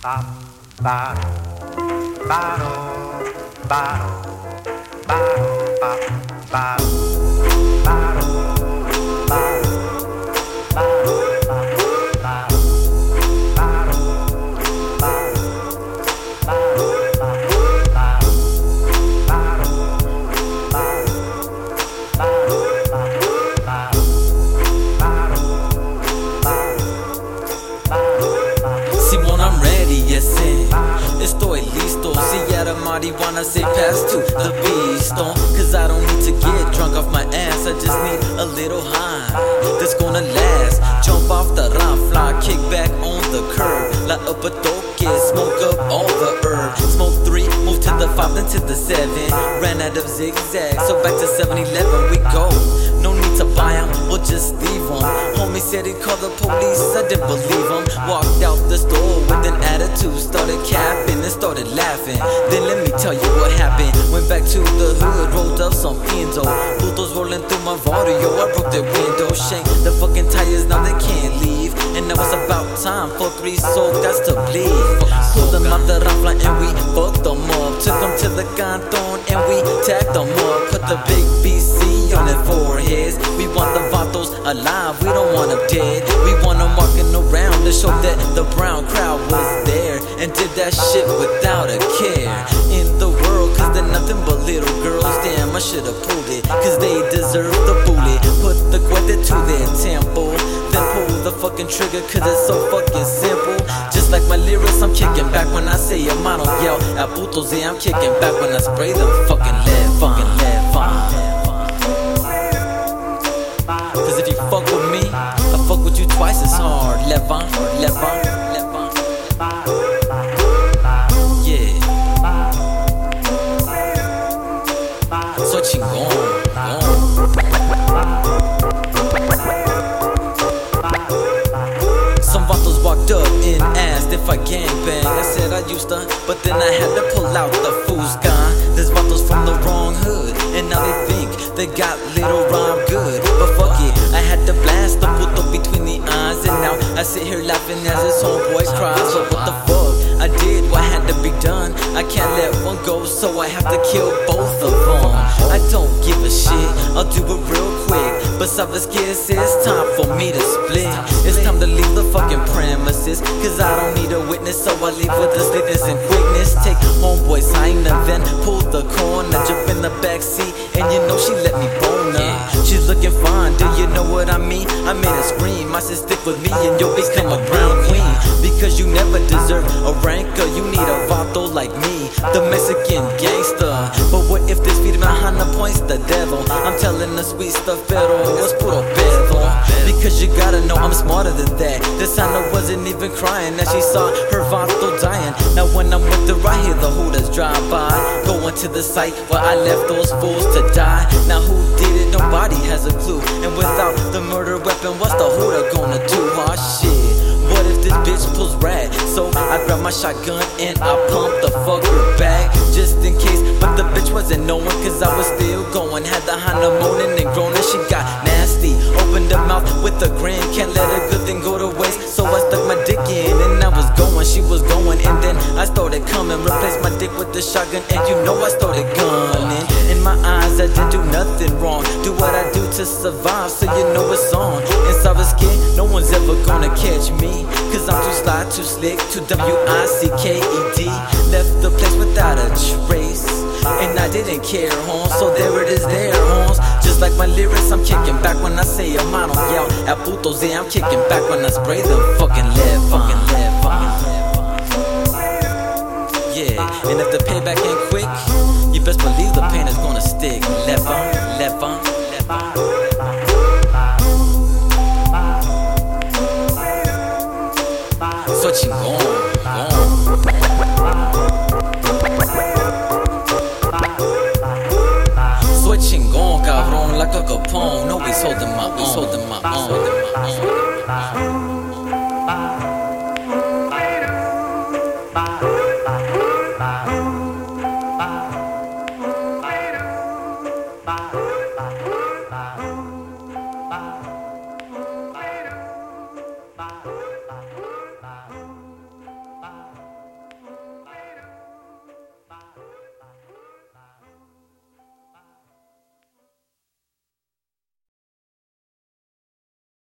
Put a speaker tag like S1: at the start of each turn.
S1: Simón, Estoy listo, era marijuana, say pass to the beast. Oh, Cause I don't need to get drunk off my ass. I just need a little high that's gonna last. Jump off the fly, kick back on the curb. La up a toque, smoke up all the herb. Smoke three, move to the five, then to the seven. Ran out of zigzag, so back to 7 Eleven we go. No need to buy buy 'em, we'll just leave 'em. Homie said he'd call the police, I didn't believe him. Walked out the store with an attitude, started capping and started laughing. Then let me tell you what happened. Went back to the hood, rolled up some Enzo. Putos rolling through my Vario, I broke their window, shanked the fucking tires, now they can't leave. And now it's about time for three soul guys to bleed. Pulled them out the ranfla and we fucked them up. Took them to the canton and we tagged them up. Put the big BC on their foreheads. We want the vatos alive, we don't want them dead. We want them walking around to show that the brown crowd was there and did that shit without they deserve the bullet. Put the cuete to their temple, then pull the fucking trigger, cause it's so fucking simple. Just like my lyrics, I'm kicking back when I say a don't yell at putos, yeah, I'm kicking back when I spray them fucking lead, fucking lead, Cause if you fuck with me, I fuck with you twice as hard. Levant, Levant, Levant. Some vatos walked up and asked if I gangbang. I said I used to, but then I had to pull out the fool's gun. There's vatos from the wrong hood, and now they think they got little rhyme good. But fuck it, I had to blast the puto between the eyes, and now I sit here laughing as his homeboy cries. But what the fuck? I did what had to be done. I can't let one go, so I have to kill both of them. But Sabba's kids, it's time for me to split. It's time to leave the fucking premises, cause I don't need a witness, so I leave with the slickness and quickness. Take homeboy sign and then pull the corner, jump in the backseat, and you know she let me bone her. She's looking fine, do you know what I mean? I made her scream, I said stick with me and you'll become a brown queen. Because you never deserve a ranker, you need a vato like me, the Mexican gangster. The points the devil? I'm telling the sweet stuff, pero was puro pedo. Because you gotta know I'm smarter than that. This I wasn't even crying as she saw her vato dying. Now when I'm with her, I hear the hooters drive by, going to the site where I left those fools to die. Now who did it? Nobody has a clue. And without the murder weapon, what's the hooter gonna do? Oh shit. What if this bitch pulls rat? So I grab my shotgun and I pump the fucker back just in She was going and then I started coming. Replaced my dick with the shotgun and you know I started gunning. In my eyes, I didn't do nothing wrong. Do what I do to survive, so you know it's on. Inside the skin, no one's ever gonna catch me. Cause I'm too sly, too slick, too W I C K E D. Left the place without a trace. And I didn't care, home, so there it is, there, homes. Just like my lyrics, I'm kicking back when I say. I don't yell at putos, yeah, I'm kicking back when I spray them. Fucking lead, fucking lead, and if the payback ain't quick, you best believe the pain is gonna stick. Left on, left on, left on. So chingón, gone. Cabrón, like a Capone. Nobody's holding my own, holding my own, holding my own. bye, bye, bye, bye.